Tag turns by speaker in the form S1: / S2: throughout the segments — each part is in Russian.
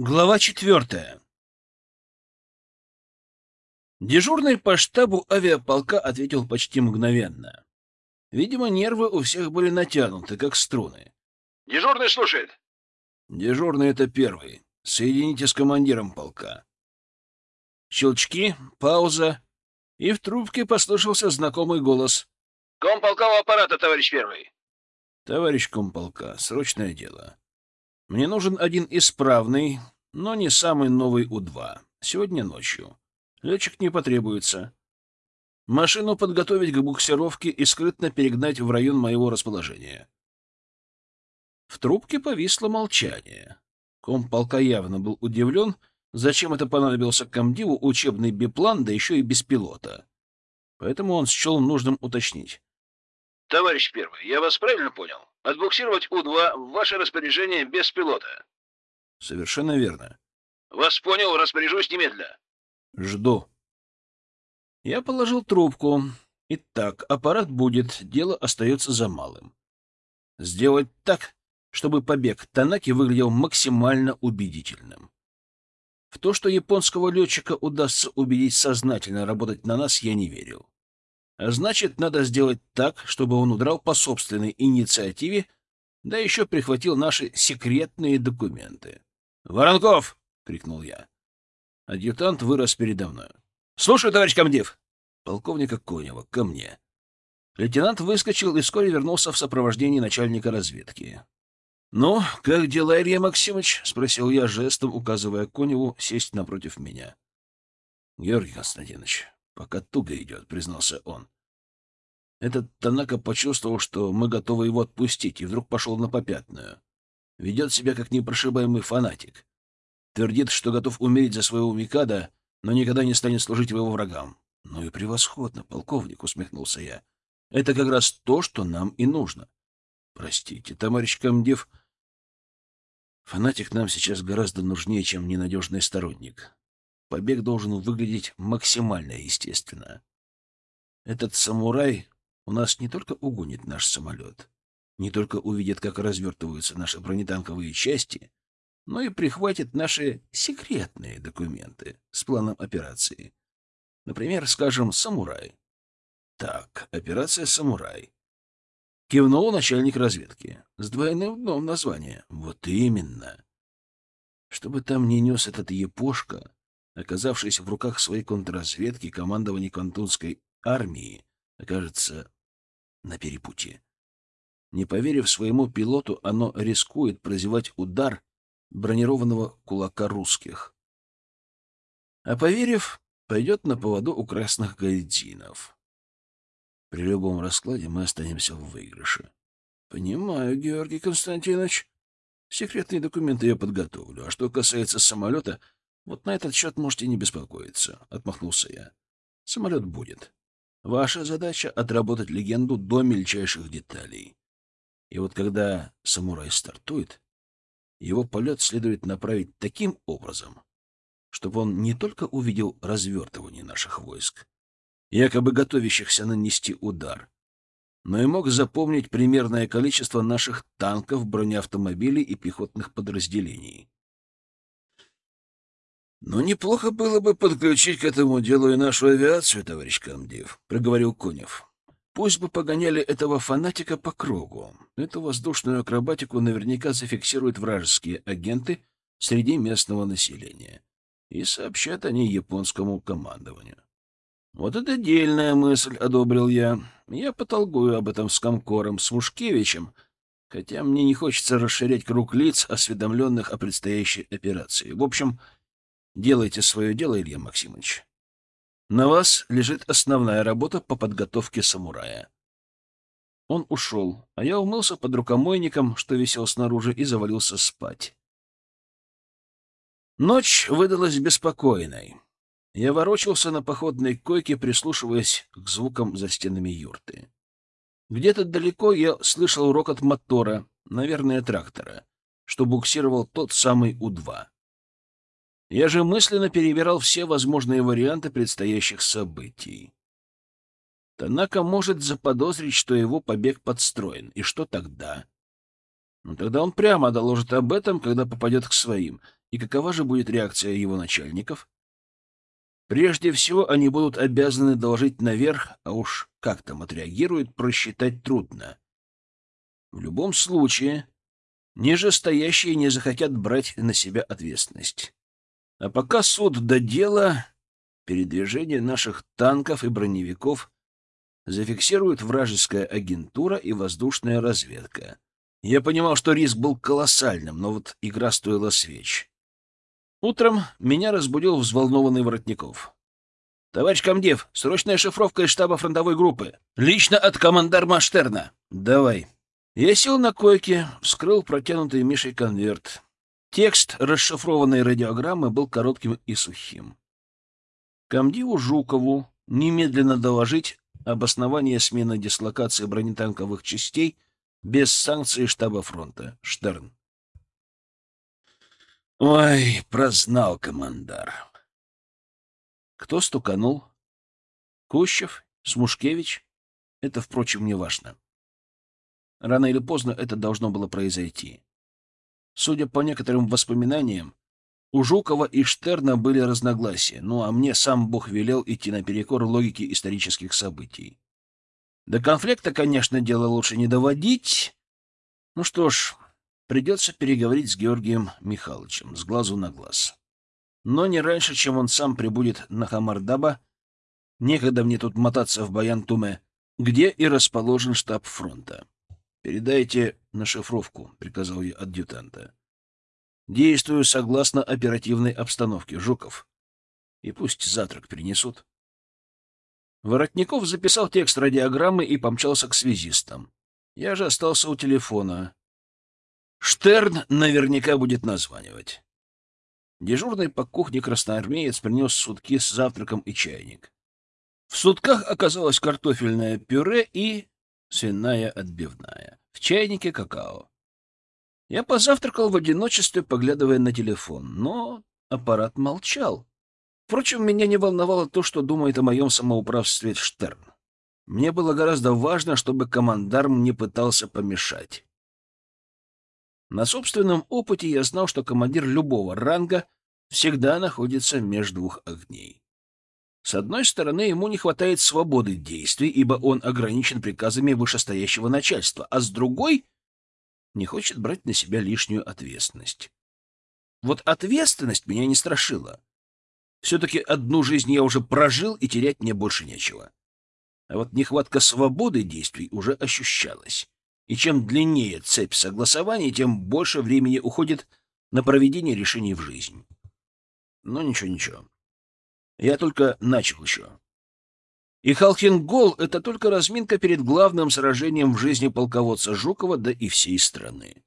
S1: Глава четвертая. Дежурный по штабу авиаполка ответил почти мгновенно. Видимо, нервы у всех были натянуты, как струны.
S2: «Дежурный слушает».
S1: «Дежурный — это первый. Соедините с командиром полка». Щелчки, пауза, и в трубке послышался знакомый голос.
S2: «Комполкового аппарата, товарищ первый».
S1: «Товарищ комполка, срочное дело. Мне нужен один исправный, но не самый новый У-2. Сегодня ночью. Летчик не потребуется. Машину подготовить к буксировке и скрытно перегнать в район моего расположения. В трубке повисло молчание. Комполка явно был удивлен, зачем это понадобился комдиву учебный биплан, да еще и без пилота. Поэтому он счел нужным уточнить.
S2: — Товарищ первый, я вас правильно понял? Отбуксировать У-2 в ваше распоряжение без пилота.
S1: — Совершенно верно.
S2: — Вас понял, распоряжусь немедля.
S1: — Жду. Я положил трубку. Итак, аппарат будет, дело остается за малым. Сделать так, чтобы побег Танаки выглядел максимально убедительным. В то, что японского летчика удастся убедить сознательно работать на нас, я не верил. Значит, надо сделать так, чтобы он удрал по собственной инициативе, да еще прихватил наши секретные документы. «Воронков!» — крикнул я. Адъютант вырос передо мной. «Слушаю, товарищ комдив!» Полковника Конева, ко мне. Лейтенант выскочил и вскоре вернулся в сопровождении начальника разведки. «Ну, как дела, Илья Максимович?» — спросил я, жестом указывая Коневу сесть напротив меня. «Георгий Константинович, Пока туго идет, признался он. Этот Танака почувствовал, что мы готовы его отпустить, и вдруг пошел на попятную. Ведет себя как непрошибаемый фанатик. Твердит, что готов умереть за своего Микада, но никогда не станет служить его врагам. — Ну и превосходно, полковник, — усмехнулся я. — Это как раз то, что нам и нужно. — Простите, товарищ комдив, фанатик нам сейчас гораздо нужнее, чем ненадежный сторонник побег должен выглядеть максимально естественно. Этот самурай у нас не только угонит наш самолет, не только увидит, как развертываются наши бронетанковые части, но и прихватит наши секретные документы с планом операции. Например, скажем, «Самурай». Так, операция «Самурай». Кивнул начальник разведки. С двойным дном названия. Вот именно. Чтобы там не нес этот епошка, оказавшись в руках своей контрразведки, командование Кантунской армии окажется на перепутье. Не поверив своему пилоту, оно рискует прозевать удар бронированного кулака русских. А поверив, пойдет на поводу у красных гайдзинов. При любом раскладе мы останемся в выигрыше. — Понимаю, Георгий Константинович. Секретные документы я подготовлю. А что касается самолета, вот на этот счет можете не беспокоиться, — отмахнулся я. Самолет будет. Ваша задача — отработать легенду до мельчайших деталей. И вот когда самурай стартует, его полет следует направить таким образом, чтобы он не только увидел развертывание наших войск, якобы готовящихся нанести удар, но и мог запомнить примерное количество наших танков, бронеавтомобилей и пехотных подразделений. «Но неплохо было бы подключить к этому делу и нашу авиацию, товарищ комдив», — проговорил Конев. «Пусть бы погоняли этого фанатика по кругу. Эту воздушную акробатику наверняка зафиксируют вражеские агенты среди местного населения. И сообщат они японскому командованию». «Вот это дельная мысль», — одобрил я. «Я потолгую об этом с Комкором, с Мушкевичем, хотя мне не хочется расширять круг лиц, осведомленных о предстоящей операции. В общем, — Делайте свое дело, Илья Максимович. На вас лежит основная работа по подготовке самурая. Он ушел, а я умылся под рукомойником, что висел снаружи, и завалился спать. Ночь выдалась беспокойной. Я ворочался на походной койке, прислушиваясь к звукам за стенами юрты. Где-то далеко я слышал рокот мотора, наверное, трактора, что буксировал тот самый У-2. Я же мысленно перебирал все возможные варианты предстоящих событий. Танака может заподозрить, что его побег подстроен. И что тогда? Ну, тогда он прямо доложит об этом, когда попадет к своим. И какова же будет реакция его начальников? Прежде всего, они будут обязаны доложить наверх, а уж как там отреагируют, просчитать трудно. В любом случае, нижестоящие не захотят брать на себя ответственность. А пока суд до дела, передвижение наших танков и броневиков зафиксируют вражеская агентура и воздушная разведка. Я понимал, что риск был колоссальным, но вот игра стоила свеч. Утром меня разбудил взволнованный Воротников. «Товарищ комдив, срочная шифровка из штаба фронтовой группы. Лично от командарма Штерна. Давай». Я сел на койке, вскрыл протянутый Мишей конверт. Текст расшифрованной радиограммы был коротким и сухим. Комдиву Жукову немедленно доложить об основании смены дислокации бронетанковых частей без санкций штаба фронта. Штерн. Ой, прознал командар. Кто стуканул? Кущев? Смушкевич? Это, впрочем, не важно. Рано или поздно это должно было произойти. Судя по некоторым воспоминаниям, у Жукова и Штерна были разногласия, ну а мне сам Бог велел идти наперекор логике исторических событий. До конфликта, конечно, дело лучше не доводить. Ну что ж, Придется переговорить с Георгием Михайловичем с глазу на глаз. Но не раньше, чем он сам прибудет на Хамардаба. Некогда мне тут мотаться в Баян-Туме, где и расположен штаб фронта. «Передайте на шифровку», — приказал я адъютанта. «Действую согласно оперативной обстановке, Жуков. И пусть завтрак принесут». Воротников записал текст радиограммы и помчался к связистам. Я же остался у телефона. Штерн наверняка будет названивать. Дежурный по кухне красноармеец принес сутки с завтраком и чайник. В сутках оказалось картофельное пюре и свиная отбивная. В чайнике какао. Я позавтракал в одиночестве, поглядывая на телефон, но аппарат молчал. Впрочем, меня не волновало то, что думает о моем самоуправстве Штерн. Мне было гораздо важно, чтобы командарм не пытался помешать. На собственном опыте я знал, что командир любого ранга всегда находится между двух огней. С одной стороны, ему не хватает свободы действий, ибо он ограничен приказами вышестоящего начальства, а с другой — не хочет брать на себя лишнюю ответственность. Вот ответственность меня не страшила. Все-таки одну жизнь я уже прожил, и терять мне больше нечего. А вот нехватка свободы действий уже ощущалась и чем длиннее цепь согласований, тем больше времени уходит на проведение решений в жизнь. Но ничего-ничего. Я только начал еще. И Халхингол — это только разминка перед главным сражением в жизни полководца Жукова, да и всей страны.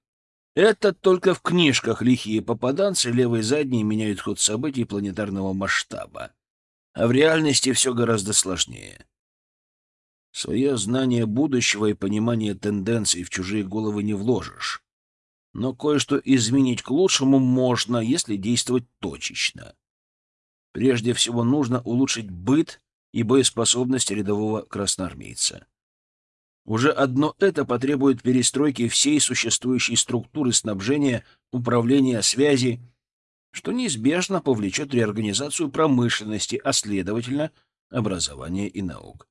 S1: Это только в книжках лихие попаданцы левой задней меняют ход событий планетарного масштаба. А в реальности все гораздо сложнее. Свое знание будущего и понимание тенденций в чужие головы не вложишь. Но кое-что изменить к лучшему можно, если действовать точечно. Прежде всего нужно улучшить быт и боеспособность рядового красноармейца. Уже одно это потребует перестройки всей существующей структуры снабжения, управления, связи, что неизбежно повлечет реорганизацию промышленности, а следовательно, образования и наук.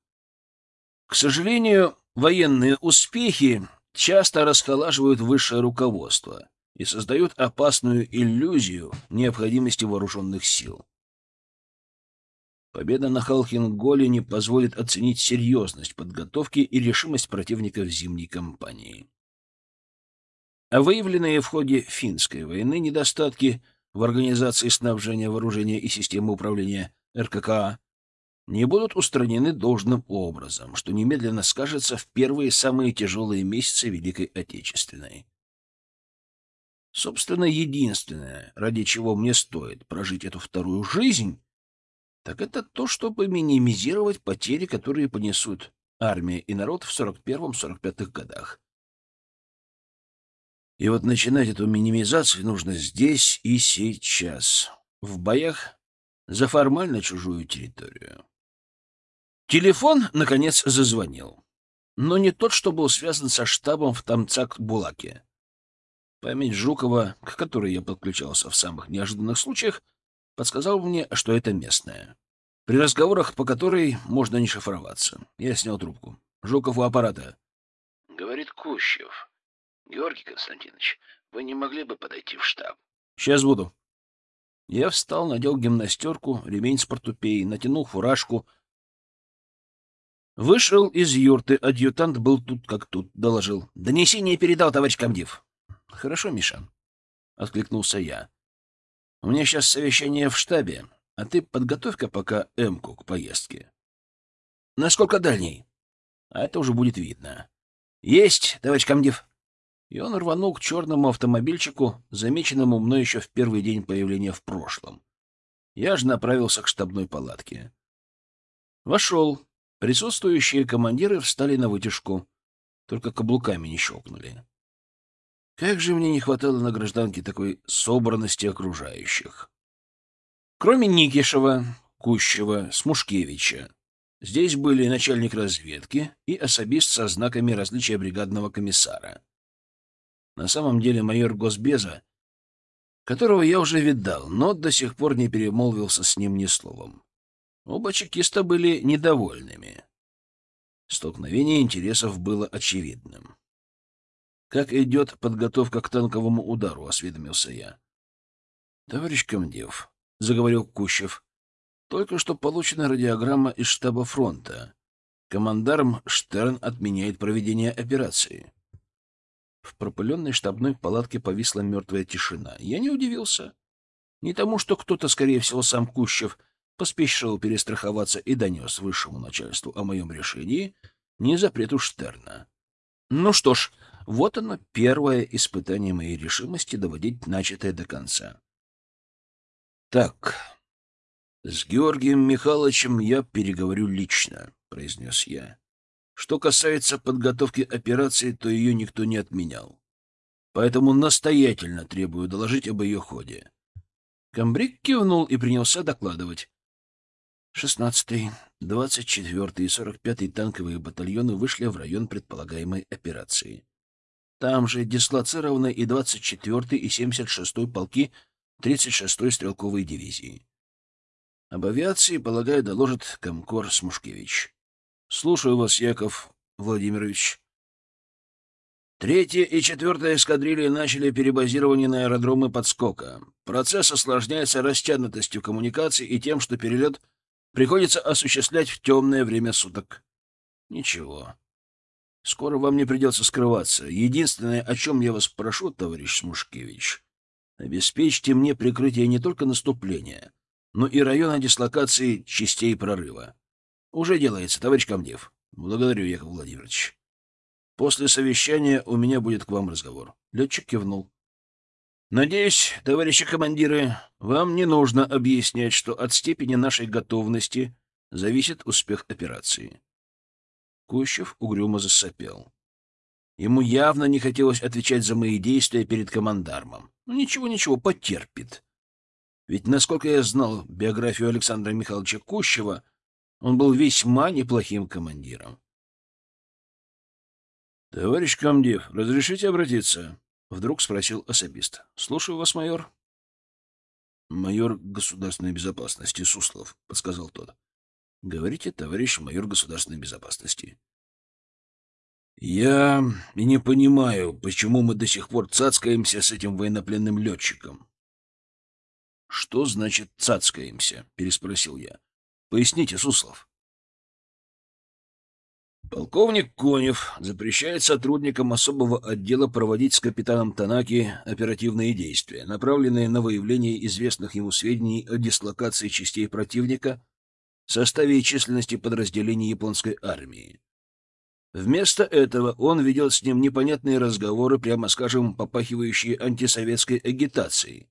S1: К сожалению, военные успехи часто расхолаживают высшее руководство и создают опасную иллюзию необходимости вооруженных сил. Победа на Халхинголе не позволит оценить серьезность подготовки и решимость противника в зимней кампании. А выявленные в ходе финской войны недостатки в организации снабжения вооружения и системы управления РККА не будут устранены должным образом, что немедленно скажется в первые самые тяжелые месяцы Великой Отечественной. Собственно, единственное, ради чего мне стоит прожить эту вторую жизнь, так это то, чтобы минимизировать потери, которые понесут армия и народ в 41-45 годах. И вот начинать эту минимизацию нужно здесь и сейчас, в боях за формально чужую территорию. Телефон, наконец, зазвонил. Но не тот, что был связан со штабом в Тамцак-Булаке. Память Жукова, к которой я подключался в самых неожиданных случаях, подсказал мне, что это местная. При разговорах, по которой можно не шифроваться. Я снял трубку. Жуков у аппарата.
S2: — Говорит Кущев. — Георгий Константинович, вы не могли бы подойти в штаб?
S1: — Сейчас буду. Я встал, надел гимнастерку, ремень с портупеей, натянул фуражку. Вышел из юрты, адъютант был тут как тут, доложил. — Донесение передал, товарищ комдив. — Хорошо, Миша, — откликнулся я. — У меня сейчас совещание в штабе, а ты подготовь-ка пока Эмку к поездке. — Насколько дальний? — А это уже будет видно. — Есть, товарищ комдив. И он рванул к черному автомобильчику, замеченному мной еще в первый день появления в прошлом. Я же направился к штабной палатке. Вошел. Присутствующие командиры встали на вытяжку, только каблуками не щелкнули. Как же мне не хватало на гражданке такой собранности окружающих. Кроме Никишева, Кущева, Смушкевича, здесь были начальник разведки и особист со знаками различия бригадного комиссара. На самом деле майор Госбеза, которого я уже видал, но до сих пор не перемолвился с ним ни словом. Оба чекиста были недовольными. Столкновение интересов было очевидным. «Как идет подготовка к танковому удару?» — осведомился я. «Товарищ комдив», — заговорил Кущев, — «только что получена радиограмма из штаба фронта. Командарм Штерн отменяет проведение операции». В пропыленной штабной палатке повисла мертвая тишина. Я не удивился. Не тому, что кто-то, скорее всего, сам Кущев, поспешил перестраховаться и донес высшему начальству о моем решении, не запрету Штерна. Ну что ж, вот оно, первое испытание моей решимости доводить начатое до конца. Так, с Георгием Михайловичем я переговорю лично, — произнес я. Что касается подготовки операции, то ее никто не отменял. Поэтому настоятельно требую доложить об ее ходе. Камбрик кивнул и принялся докладывать. 16-й, 24-й и 45-й танковые батальоны вышли в район предполагаемой операции. Там же дислоцированы и 24-й и 76-й полки 36-й стрелковой дивизии. Об авиации, полагаю, доложит комкор Смушкевич. Слушаю вас, Яков Владимирович. Третья и четвертая эскадрильи начали перебазирование на аэродромы подскока. Процесс осложняется растянутостью коммуникаций и тем, что перелет приходится осуществлять в темное время суток. Ничего. Скоро вам не придется скрываться. Единственное, о чем я вас прошу, товарищ Смушкевич, обеспечьте мне прикрытие не только наступления, но и района дислокации частей прорыва. Уже делается, товарищ комдив. Благодарю, Яков Владимирович. После совещания у меня будет к вам разговор. Летчик кивнул. Надеюсь, товарищи командиры, вам не нужно объяснять, что от степени нашей готовности зависит успех операции. Кущев угрюмо засопел. Ему явно не хотелось отвечать за мои действия перед командармом. Ну, ничего, ничего, потерпит. Ведь, насколько я знал биографию Александра Михайловича Кущева, он был весьма неплохим командиром. — Товарищ комдив, разрешите обратиться? — вдруг спросил особист. — Слушаю вас, майор. — Майор государственной безопасности Суслов, — подсказал тот. — Говорите, товарищ майор государственной безопасности. — Я не понимаю, почему мы до сих пор цацкаемся с этим военнопленным летчиком. — Что значит «цацкаемся»? — переспросил я. — Поясните, Суслов. Полковник Конев запрещает сотрудникам особого отдела проводить с капитаном Танаки оперативные действия, направленные на выявление известных ему сведений о дислокации частей противника, составе и численности подразделений японской армии. Вместо этого он ведет с ним непонятные разговоры, прямо скажем, попахивающие антисоветской агитацией.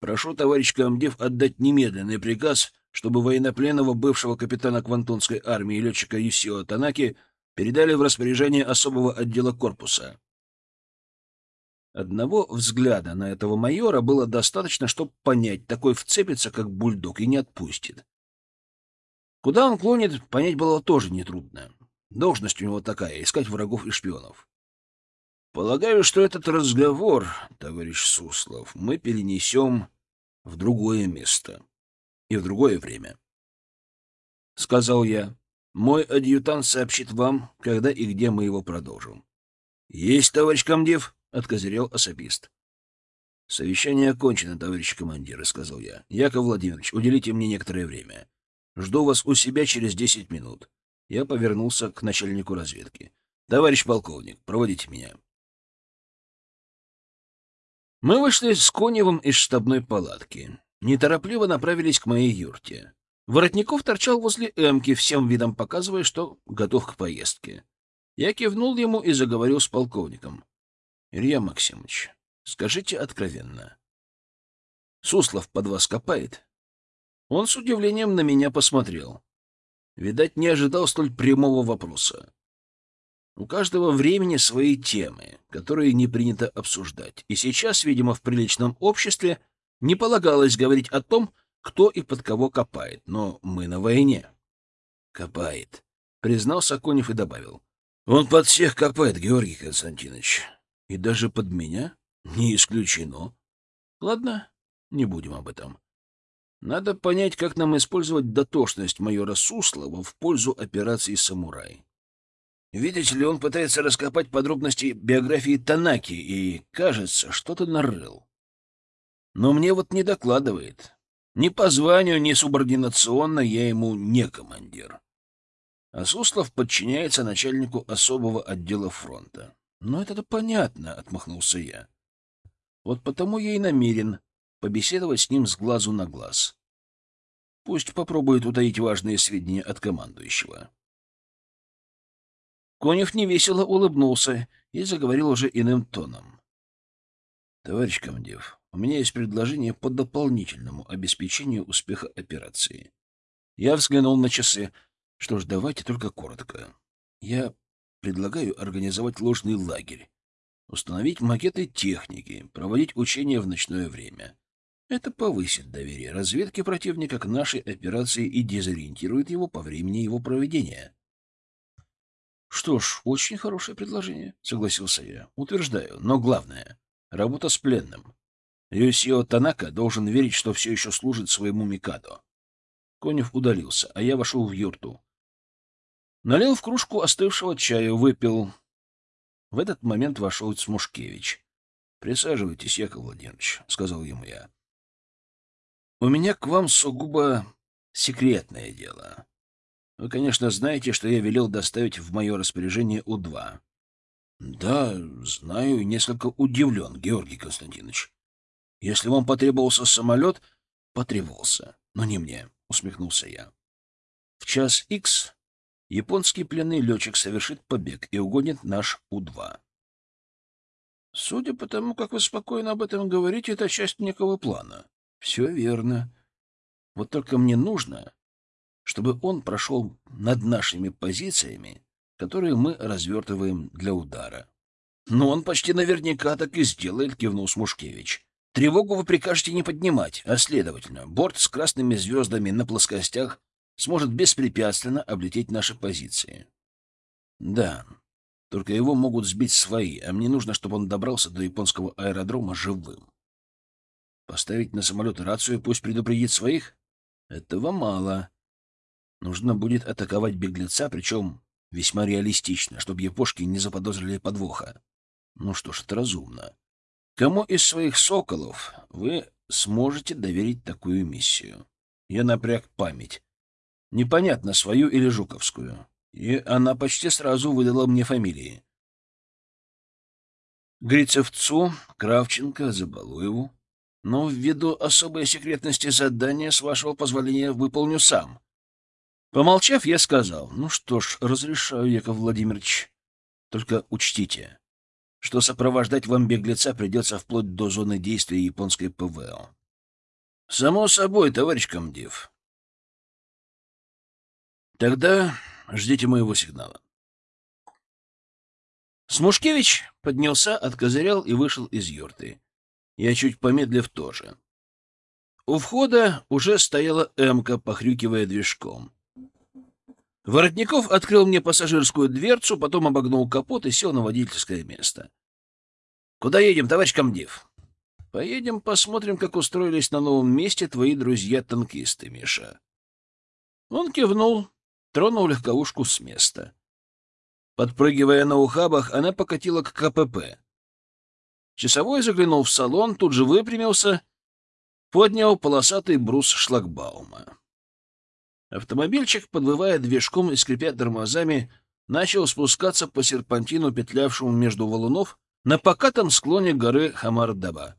S1: Прошу, товарищ комдив, отдать немедленный приказ — чтобы военнопленного бывшего капитана Квантунской армии летчика Юсио Танаки передали в распоряжение особого отдела корпуса. Одного взгляда на этого майора было достаточно, чтобы понять, такой вцепится, как бульдог, и не отпустит. Куда он клонит, понять было тоже нетрудно. Должность у него такая — искать врагов и шпионов. Полагаю, что этот разговор, товарищ Суслов, мы перенесем в другое место и в другое время. — сказал я. Мой адъютант сообщит вам, когда и где мы его продолжим. — Есть, товарищ комдив, — откозырял особист. — Совещание окончено, товарищ командир, — сказал я. — Яков Владимирович, уделите мне некоторое время. Жду вас у себя через десять минут. Я повернулся к начальнику разведки. — Товарищ полковник, проводите меня. Мы вышли с Коневым из штабной палатки. Неторопливо направились к моей юрте. Воротников торчал возле эмки, всем видом показывая, что готов к поездке. Я кивнул ему и заговорил с полковником. — Илья Максимович, скажите откровенно. Суслов под вас копает? Он с удивлением на меня посмотрел. Видать, не ожидал столь прямого вопроса. У каждого времени свои темы, которые не принято обсуждать. И сейчас, видимо, в приличном обществе не полагалось говорить о том, кто и под кого копает. Но мы на войне. Копает, признался Конев и добавил. Он под всех копает, Георгий Константинович. И даже под меня? Не исключено. Ладно, не будем об этом. Надо понять, как нам использовать дотошность майора Суслова в пользу операции «Самурай». Видите ли, он пытается раскопать подробности биографии Танаки и, кажется, что-то нарыл. Но мне вот не докладывает. Ни по званию, ни субординационно я ему не командир. А Суслов подчиняется начальнику особого отдела фронта. «Ну, это-то понятно», — отмахнулся я. «Вот потому я и намерен побеседовать с ним с глазу на глаз. Пусть попробует утаить важные сведения от командующего». Конев невесело улыбнулся и заговорил уже иным тоном. — Товарищ комдив, у меня есть предложение по дополнительному обеспечению успеха операции. Я взглянул на часы. Что ж, давайте только коротко. Я предлагаю организовать ложный лагерь, установить макеты техники, проводить учения в ночное время. Это повысит доверие разведки противника к нашей операции и дезориентирует его по времени его проведения. Что ж, очень хорошее предложение, согласился я. Утверждаю, но главное — работа с пленным. Юсио Танака должен верить, что все еще служит своему Микадо. Конев удалился, а я вошел в юрту. Налил в кружку остывшего чая, выпил. В этот момент вошел Смушкевич. — Присаживайтесь, Яков Владимирович, — сказал ему я. — У меня к вам сугубо секретное дело. Вы, конечно, знаете, что я велел доставить в мое распоряжение У-2. — Да, знаю, и несколько удивлен, Георгий Константинович. Если вам потребовался самолет, потребовался, но не мне, — усмехнулся я. В час икс японский пленный летчик совершит побег и угонит наш У-2. Судя по тому, как вы спокойно об этом говорите, это часть некого плана. Все верно. Вот только мне нужно, чтобы он прошел над нашими позициями, которые мы развертываем для удара. — Но он почти наверняка так и сделает, — кивнул Смушкевич. — Тревогу вы прикажете не поднимать, а, следовательно, борт с красными звездами на плоскостях сможет беспрепятственно облететь наши позиции. — Да, только его могут сбить свои, а мне нужно, чтобы он добрался до японского аэродрома живым. Поставить на самолет рацию, пусть предупредит своих? Этого мало. Нужно будет атаковать беглеца, причем весьма реалистично, чтобы япошки не заподозрили подвоха. Ну что ж, это разумно. Кому из своих соколов вы сможете доверить такую миссию? Я напряг память. Непонятно, свою или жуковскую. И она почти сразу выдала мне фамилии. Грицевцу, Кравченко, Забалуеву. Но ввиду особой секретности задания, с вашего позволения, выполню сам. Помолчав, я сказал, ну что ж, разрешаю, Яков Владимирович. Только учтите, что сопровождать вам беглеца придется вплоть до зоны действия японской ПВО. Само собой, товарищ комдив. Тогда ждите моего сигнала. Смушкевич поднялся, откозырял и вышел из юрты. Я чуть помедлив тоже. У входа уже стояла Эмка, похрюкивая движком. Воротников открыл мне пассажирскую дверцу, потом обогнул капот и сел на водительское место. Куда едем, товарищ комдив? Поедем посмотрим, как устроились на новом месте твои друзья-танкисты, Миша. Он кивнул, тронул легковушку с места. Подпрыгивая на ухабах, она покатила к КПП. Часовой заглянул в салон, тут же выпрямился, поднял полосатый брус шлагбаума. Автомобильчик, подвывая движком и скрипя тормозами, начал спускаться по серпантину, петлявшему между валунов, на покатом склоне горы Хамардаба.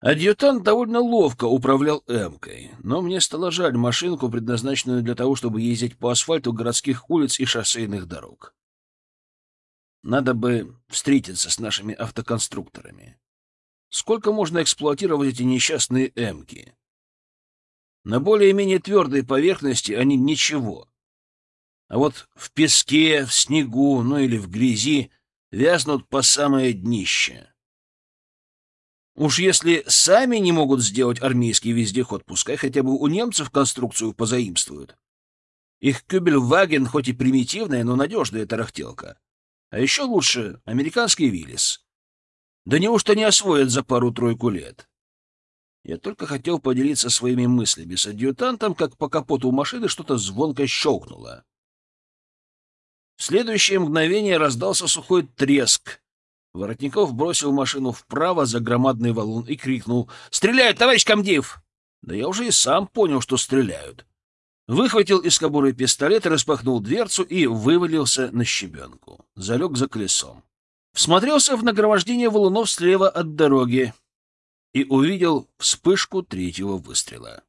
S1: Адъютант довольно ловко управлял «Эмкой», но мне стало жаль машинку, предназначенную для того, чтобы ездить по асфальту городских улиц и шоссейных дорог. Надо бы встретиться с нашими автоконструкторами. Сколько можно эксплуатировать эти несчастные «Эмки»? На более-менее твердой поверхности они ничего. А вот в песке, в снегу, ну или в грязи вязнут по самое днище. Уж если сами не могут сделать армейский вездеход, пускай хотя бы у немцев конструкцию позаимствуют. Их Кюбельваген хоть и примитивная, но надежная тарахтелка. А еще лучше американский Виллис. Да неужто не освоят за пару-тройку лет? Я только хотел поделиться своими мыслями с адъютантом, как по капоту машины что-то звонко щелкнуло. В следующее мгновение раздался сухой треск. Воротников бросил машину вправо за громадный валун и крикнул «Стреляют, товарищ комдив!» Да я уже и сам понял, что стреляют. Выхватил из кобуры пистолет, распахнул дверцу и вывалился на щебенку. Залег за колесом. Всмотрелся в нагромождение валунов слева от дороги и увидел вспышку третьего выстрела.